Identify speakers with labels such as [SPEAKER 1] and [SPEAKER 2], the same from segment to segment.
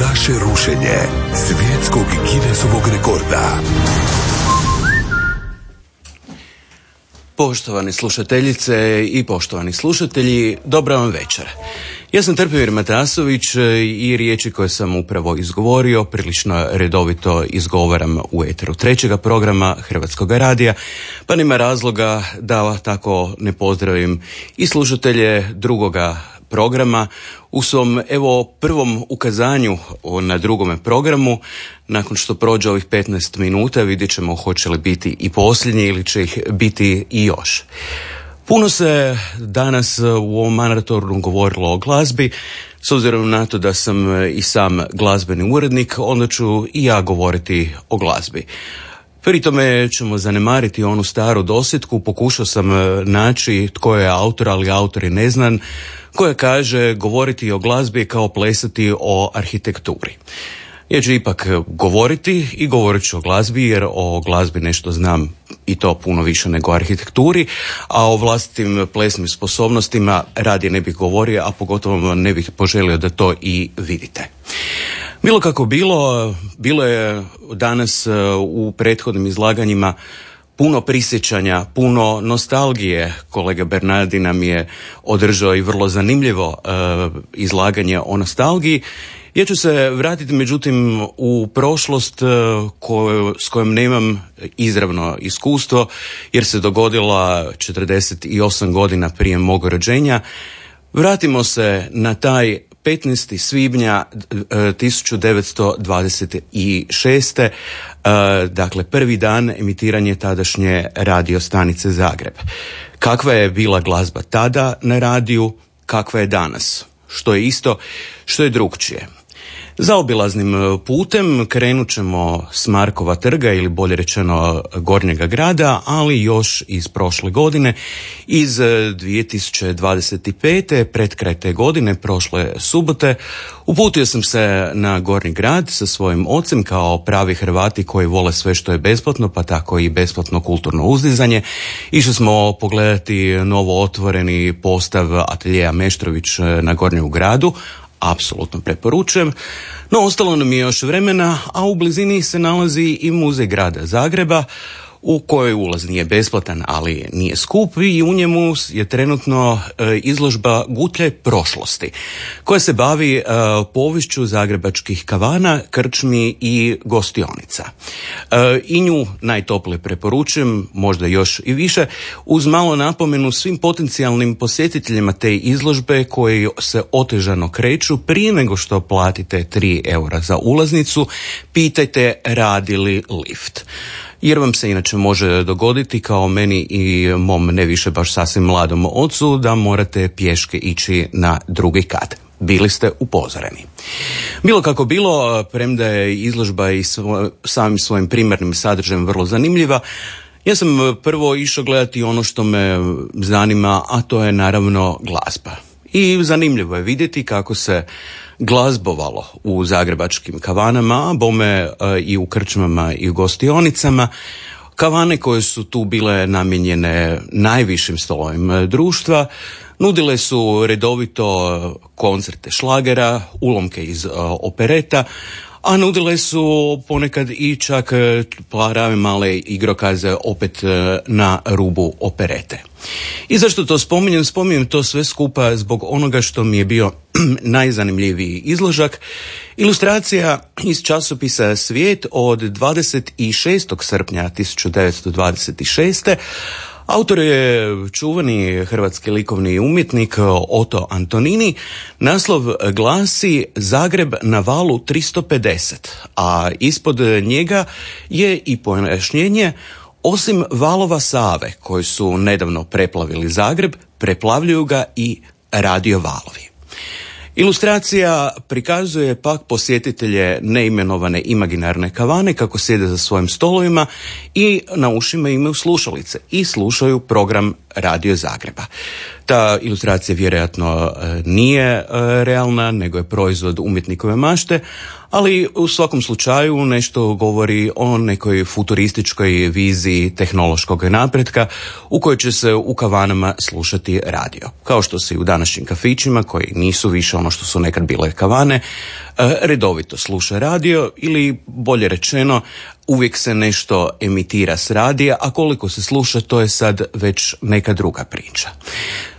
[SPEAKER 1] Naše rušenje svjetskog Guinnessovog rekorda.
[SPEAKER 2] Poštovani slušateljice i poštovani slušatelji, dobra vam večer. Ja sam Trpimir Matasović i riječi koje sam upravo izgovorio prilično redovito izgovaram u eteru trećega programa Hrvatskog radija, pa nima razloga da tako ne pozdravim i slušatelje drugoga programa u svom evo prvom ukazanju na drugome programu nakon što prođe ovih 15 minuta vidjet ćemo hoće li biti i posljednji ili će ih biti i još. Puno se danas u ovom maratornu govorilo o glazbi, s obzirom na to da sam i sam glazbeni urednik, onda ću i ja govoriti o glazbi. Pri tome ćemo zanemariti onu staru dosjetku, pokušao sam naći tko je autor, ali autor je neznan, koja kaže govoriti o glazbi kao plesati o arhitekturi. Ja ću ipak govoriti i govorit ću o glazbi jer o glazbi nešto znam i to puno više nego o arhitekturi, a o vlastitim plesnim sposobnostima radije ne bih govorio, a pogotovo ne bih poželio da to i vidite. Bilo kako bilo, bilo je danas u prethodnim izlaganjima puno prisjećanja, puno nostalgije. Kolega Bernardi nam je održao i vrlo zanimljivo uh, izlaganje o nostalgiji. Ja ću se vratiti međutim u prošlost uh, koju, s kojom nemam izravno iskustvo jer se dogodila 48 godina prije mog rođenja. Vratimo se na taj 15. svibnja 1926. E, dakle prvi dan emitiranje tadašnje radio stanice Zagreb. Kakva je bila glazba tada na radiju, kakva je danas? Što je isto, što je drugčije. Zaobilaznim e, putem krenut ćemo s Markova trga ili bolje rečeno Gornjega grada, ali još iz prošle godine, iz 2025. E, pred kraj te godine, prošle subote, uputio sam se na Gornji grad sa svojim ocem kao pravi Hrvati koji vole sve što je besplatno, pa tako i besplatno kulturno uzdizanje. Išli smo pogledati novo otvoreni postav ateljeja Meštrović e, na Gornjem gradu, apsolutno preporučujem. No, ostalo nam je još vremena, a u blizini se nalazi i muzej grada Zagreba, u kojoj ulaz nije besplatan, ali nije skup i u njemu je trenutno e, izložba Gutlje prošlosti, koja se bavi e, povišću zagrebačkih kavana, krčmi i gostionica. E, I nju najtoplije preporučujem, možda još i više, uz malo napomenu svim potencijalnim posjetiteljima te izložbe koji se otežano kreću prije nego što platite 3 eura za ulaznicu, pitajte radi li lift jer vam se inače može dogoditi kao meni i mom ne više baš sasvim mladom ocu da morate pješke ići na drugi kat. Bili ste upozoreni. Bilo kako bilo, premda je izložba i samim svojim primarnim sadržajem vrlo zanimljiva, ja sam prvo išao gledati ono što me zanima, a to je naravno glazba. I zanimljivo je vidjeti kako se glazbovalo u zagrebačkim kavanama, bome e, i u krčmama i u gostionicama. Kavane koje su tu bile namijenjene najvišim stolovima društva, nudile su redovito koncerte šlagera, ulomke iz e, opereta, a nudile su ponekad i čak e, prave male igrokaze opet na rubu operete. I zašto to spominjem? Spominjem to sve skupa zbog onoga što mi je bio najzanimljiviji izložak. Ilustracija iz časopisa Svijet od 26. srpnja 1926. Autor je čuvani hrvatski likovni umjetnik Oto Antonini. Naslov glasi Zagreb na valu 350, a ispod njega je i pojašnjenje osim valova Save koji su nedavno preplavili Zagreb, preplavljuju ga i radio valovi. Ilustracija prikazuje pak posjetitelje neimenovane imaginarne kavane kako sjede za svojim stolovima i na ušima imaju slušalice i slušaju program Radio Zagreba. Ta ilustracija vjerojatno e, nije e, realna, nego je proizvod umjetnikove mašte, ali u svakom slučaju nešto govori o nekoj futurističkoj viziji tehnološkog napretka u kojoj će se u kavanama slušati radio. Kao što se i u današnjim kafićima, koji nisu više ono što su nekad bile kavane, e, redovito sluša radio ili bolje rečeno uvijek se nešto emitira s radija, a koliko se sluša to je sad već neka druga priča.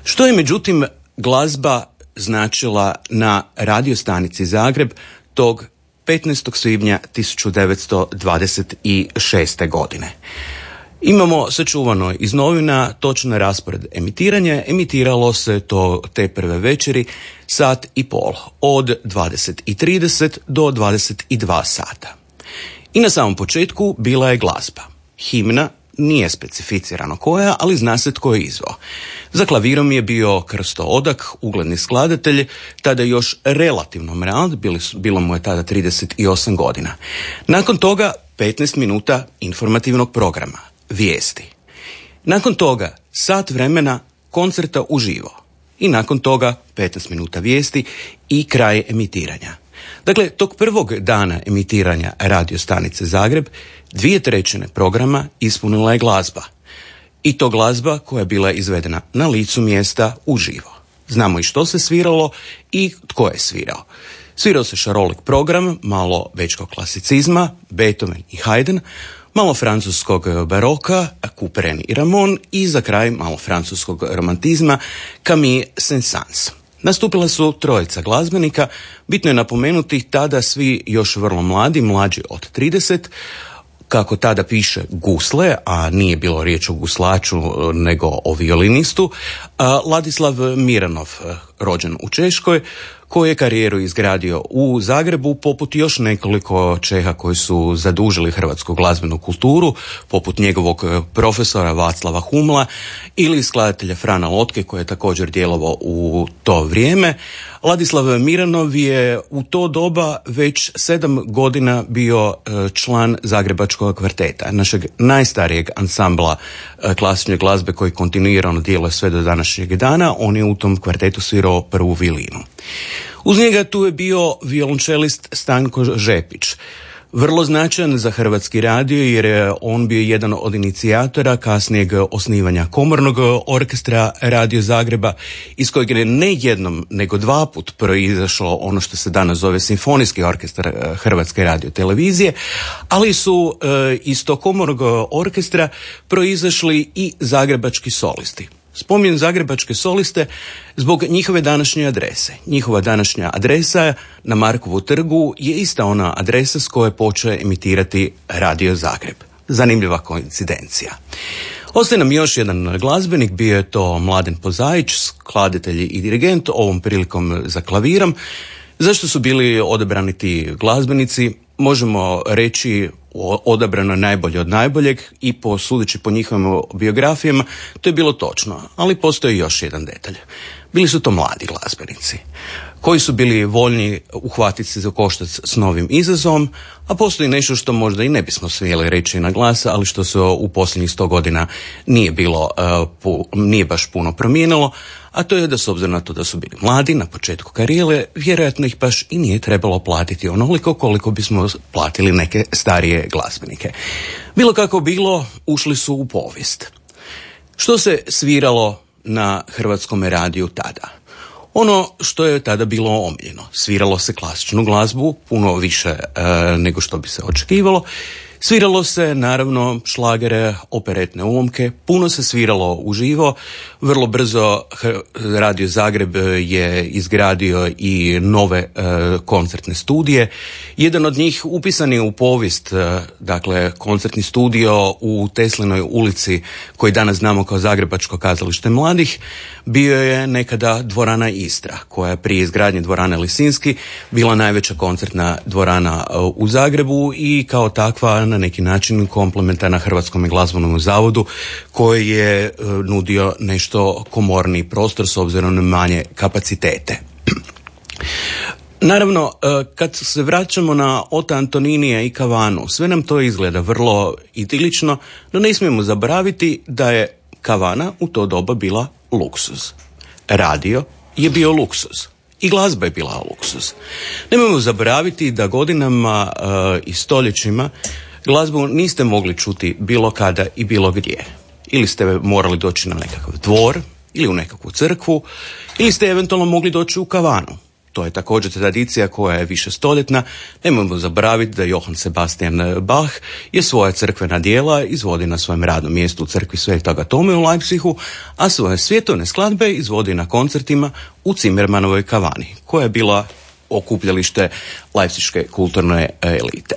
[SPEAKER 2] Što je međutim glazba značila na radiostanici Zagreb tog 15. svibnja 1926. godine. Imamo sačuvano iz novina točne raspored emitiranja. Emitiralo se to te prve večeri sat i pol od 20.30 do 22 sata. I na samom početku bila je glazba. Himna nije specificirano koja, ali zna se tko je izvao. Za klavirom je bio Krsto Odak, ugledni skladatelj, tada još relativno mlad, bilo mu je tada 38 godina. Nakon toga 15 minuta informativnog programa, vijesti. Nakon toga sat vremena koncerta uživo. I nakon toga 15 minuta vijesti i kraj emitiranja. Dakle, tog prvog dana emitiranja radio stanice Zagreb, dvije trećine programa ispunila je glazba. I to glazba koja je bila izvedena na licu mjesta uživo. Znamo i što se sviralo i tko je svirao. Svirao se šarolik program, malo večkog klasicizma, Beethoven i Haydn, malo francuskog baroka, Couperin i Ramon i za kraj malo francuskog romantizma, Camille Saint-Saëns. Nastupila su trojica glazbenika, bitno je napomenuti tada svi još vrlo mladi, mlađi od 30, kako tada piše gusle, a nije bilo riječ o guslaču nego o violinistu, Ladislav Miranov, rođen u Češkoj, koji je karijeru izgradio u Zagrebu, poput još nekoliko Čeha koji su zadužili hrvatsku glazbenu kulturu, poput njegovog e, profesora Vaclava Humla ili skladatelja Frana Lotke koji je također djelovao u to vrijeme. Ladislav Miranov je u to doba već sedam godina bio e, član Zagrebačkog kvarteta, našeg najstarijeg ansambla e, klasične glazbe koji kontinuirano djeluje sve do današnjeg dana. On je u tom kvartetu svirao prvu vilinu. Uz njega tu je bio violončelist Stanko Žepić. Vrlo značajan za Hrvatski radio jer je on bio jedan od inicijatora kasnijeg osnivanja komornog orkestra Radio Zagreba iz kojeg je ne jednom nego dva put proizašlo ono što se danas zove Simfonijski orkestar eh, Hrvatske radio televizije, ali su e, iz tog komornog orkestra proizašli i zagrebački solisti. Spominjem zagrebačke soliste zbog njihove današnje adrese. Njihova današnja adresa na Markovu trgu je ista ona adresa s koje počeo emitirati Radio Zagreb. Zanimljiva koincidencija. Ostaje nam još jedan glazbenik, bio je to Mladen Pozajić, skladitelj i dirigent, ovom prilikom za klavirom. Zašto su bili odebrani ti glazbenici? Možemo reći odabrano najbolje od najboljeg i po sudeći po njihovim biografijama to je bilo točno, ali postoji još jedan detalj. Bili su to mladi glazbenici koji su bili voljni uhvatiti se za koštac s novim izazovom, a postoji nešto što možda i ne bismo smjeli reći na glas, ali što se u posljednjih sto godina nije bilo, uh, nije baš puno promijenilo, a to je da s obzirom na to da su bili mladi na početku karijere, vjerojatno ih baš i nije trebalo platiti onoliko koliko bismo platili neke starije glazbenike. Bilo kako bilo, ušli su u povijest. Što se sviralo na hrvatskom radiju tada? Ono što je tada bilo omiljeno. Sviralo se klasičnu glazbu, puno više e, nego što bi se očekivalo Sviralo se naravno šlagere, operetne ulomke, puno se sviralo uživo, vrlo brzo Radio Zagreb je izgradio i nove e, koncertne studije. Jedan od njih upisan je u povijest, e, dakle koncertni studio u Teslinoj ulici koji danas znamo kao Zagrebačko kazalište mladih, bio je nekada dvorana Istra koja je prije izgradnje dvorane Lisinski bila najveća koncertna dvorana e, u Zagrebu i kao takva na neki način komplementarna Hrvatskom glazbenom zavodu koji je e, nudio nešto komorni prostor s obzirom na manje kapacitete. Naravno, e, kad se vraćamo na Ota Antoninija i Kavanu, sve nam to izgleda vrlo idilično, no ne smijemo zaboraviti da je Kavana u to doba bila luksuz. Radio je bio luksuz. I glazba je bila luksuz. Nemojmo zaboraviti da godinama e, i stoljećima glazbu niste mogli čuti bilo kada i bilo gdje. Ili ste morali doći na nekakav dvor, ili u nekakvu crkvu, ili ste eventualno mogli doći u kavanu. To je također tradicija koja je više stoljetna. Nemojmo zaboraviti da Johann Sebastian Bach je svoja crkvena dijela izvodi na svojem radnom mjestu u crkvi Svetoga Tome u Leipzigu, a svoje svjetovne skladbe izvodi na koncertima u Cimermanovoj kavani, koja je bila okupljalište Leipziške kulturne elite.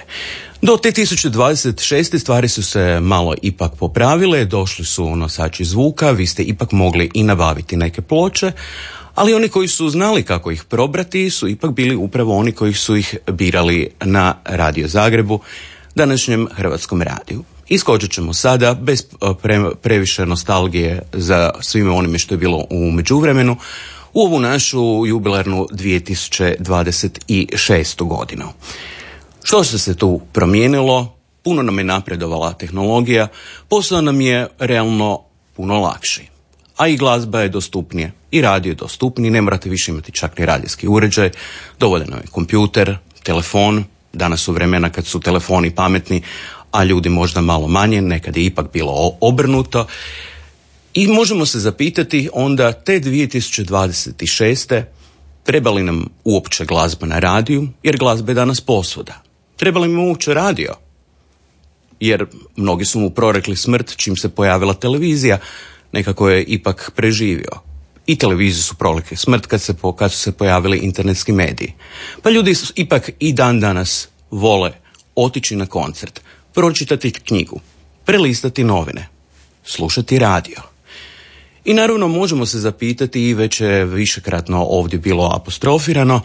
[SPEAKER 2] Do te 1026. stvari su se malo ipak popravile, došli su nosači zvuka, vi ste ipak mogli i nabaviti neke ploče, ali oni koji su znali kako ih probrati su ipak bili upravo oni koji su ih birali na Radio Zagrebu, današnjem Hrvatskom radiju. Iskočit ćemo sada, bez previše nostalgije za svime onime što je bilo u međuvremenu, u ovu našu jubilarnu 2026. godinu. Što se se tu promijenilo? Puno nam je napredovala tehnologija, posao nam je realno puno lakši. A i glazba je dostupnija, i radio je dostupniji, ne morate više imati čak ni radijski uređaj, dovoljan je kompjuter, telefon, danas su vremena kad su telefoni pametni, a ljudi možda malo manje, nekad je ipak bilo obrnuto. I možemo se zapitati onda te 2026. treba li nam uopće glazba na radiju, jer glazba je danas posuda. Treba li mu uopće radio? Jer mnogi su mu prorekli smrt čim se pojavila televizija, nekako je ipak preživio. I televiziju su prorekli smrt kad, se, kad su se pojavili internetski mediji. Pa ljudi ipak i dan danas vole otići na koncert, pročitati knjigu, prelistati novine, slušati radio. I naravno možemo se zapitati i već je višekratno ovdje bilo apostrofirano,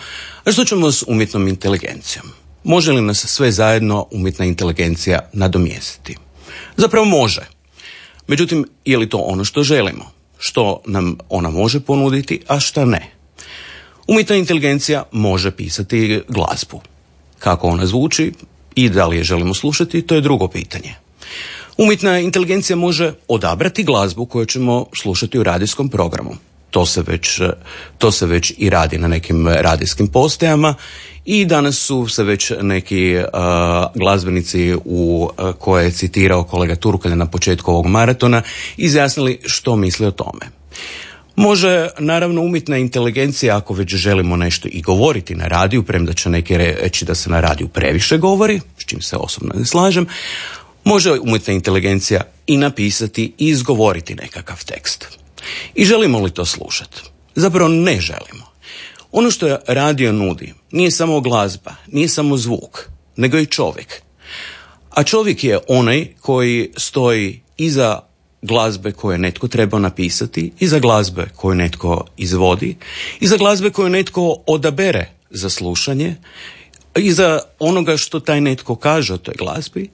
[SPEAKER 2] što ćemo s umjetnom inteligencijom? Može li nas sve zajedno umjetna inteligencija nadomjestiti? Zapravo može. Međutim, je li to ono što želimo? Što nam ona može ponuditi, a šta ne? Umjetna inteligencija može pisati glazbu. Kako ona zvuči i da li je želimo slušati, to je drugo pitanje. Umjetna inteligencija može odabrati glazbu koju ćemo slušati u radijskom programu. To se već, to se već i radi na nekim radijskim postajama i danas su se već neki uh, glazbenici u uh, koje je citirao kolega Turkalja na početku ovog maratona izjasnili što misli o tome. Može naravno umjetna inteligencija ako već želimo nešto i govoriti na radiju, premda će neki reći da se na radiju previše govori, s čim se osobno ne slažem, može umjetna inteligencija i napisati i izgovoriti nekakav tekst. I želimo li to slušati? Zapravo ne želimo. Ono što radio nudi nije samo glazba, nije samo zvuk, nego i čovjek. A čovjek je onaj koji stoji iza glazbe koje netko treba napisati, iza glazbe koju netko izvodi, iza glazbe koju netko odabere za slušanje, iza onoga što taj netko kaže o toj glazbi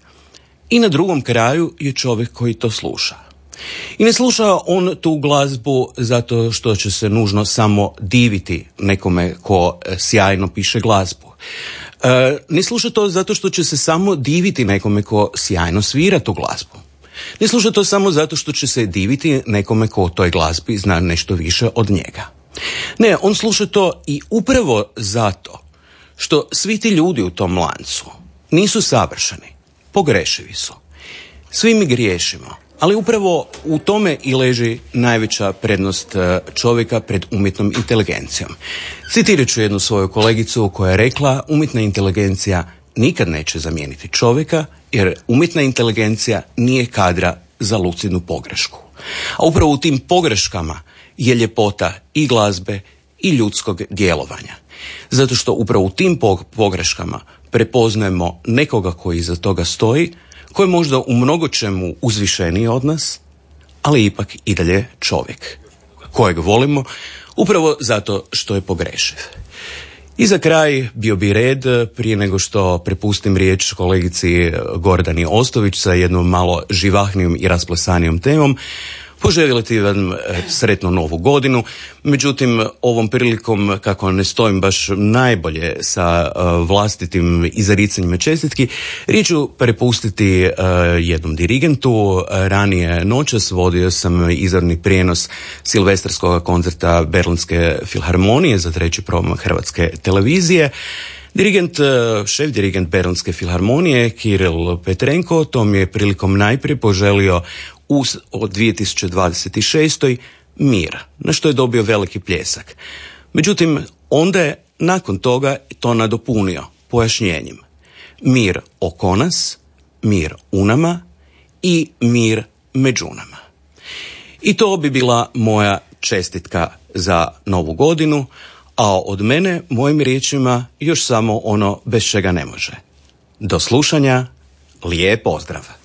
[SPEAKER 2] i na drugom kraju je čovjek koji to sluša. I ne sluša on tu glazbu zato što će se nužno samo diviti nekome ko e, sjajno piše glazbu. E, ne sluša to zato što će se samo diviti nekome ko sjajno svira tu glazbu. Ne sluša to samo zato što će se diviti nekome ko o toj glazbi zna nešto više od njega. Ne, on sluša to i upravo zato što svi ti ljudi u tom lancu nisu savršeni, pogrešivi su. Svi mi griješimo ali upravo u tome i leži najveća prednost e, čovjeka pred umjetnom inteligencijom. Citirat ću jednu svoju kolegicu koja je rekla umjetna inteligencija nikad neće zamijeniti čovjeka jer umjetna inteligencija nije kadra za lucidnu pogrešku. A upravo u tim pogreškama je ljepota i glazbe i ljudskog djelovanja. Zato što upravo u tim pogreškama prepoznajemo nekoga koji iza toga stoji, koji je možda u mnogo čemu uzvišeniji od nas, ali ipak i dalje čovjek, kojeg volimo, upravo zato što je pogrešiv. I za kraj bio bi red, prije nego što prepustim riječ kolegici Gordani Ostović sa jednom malo živahnijom i rasplesanijom temom, poželjeti vam e, sretnu novu godinu. Međutim, ovom prilikom, kako ne stojim baš najbolje sa e, vlastitim izaricanjima čestitki, riječ ću prepustiti e, jednom dirigentu. Ranije noćas vodio sam izvorni prijenos silvestarskog koncerta Berlinske filharmonije za treći program Hrvatske televizije. Dirigent, šef dirigent Berlinske filharmonije Kiril Petrenko to mi je prilikom najprije poželio u, od 2026. mir, na što je dobio veliki pljesak. Međutim, onda je nakon toga to nadopunio pojašnjenjem. Mir oko nas, mir u nama i mir među nama. I to bi bila moja čestitka za novu godinu, a od mene, mojim riječima, još samo ono bez čega ne može. Do slušanja, lijep pozdrav!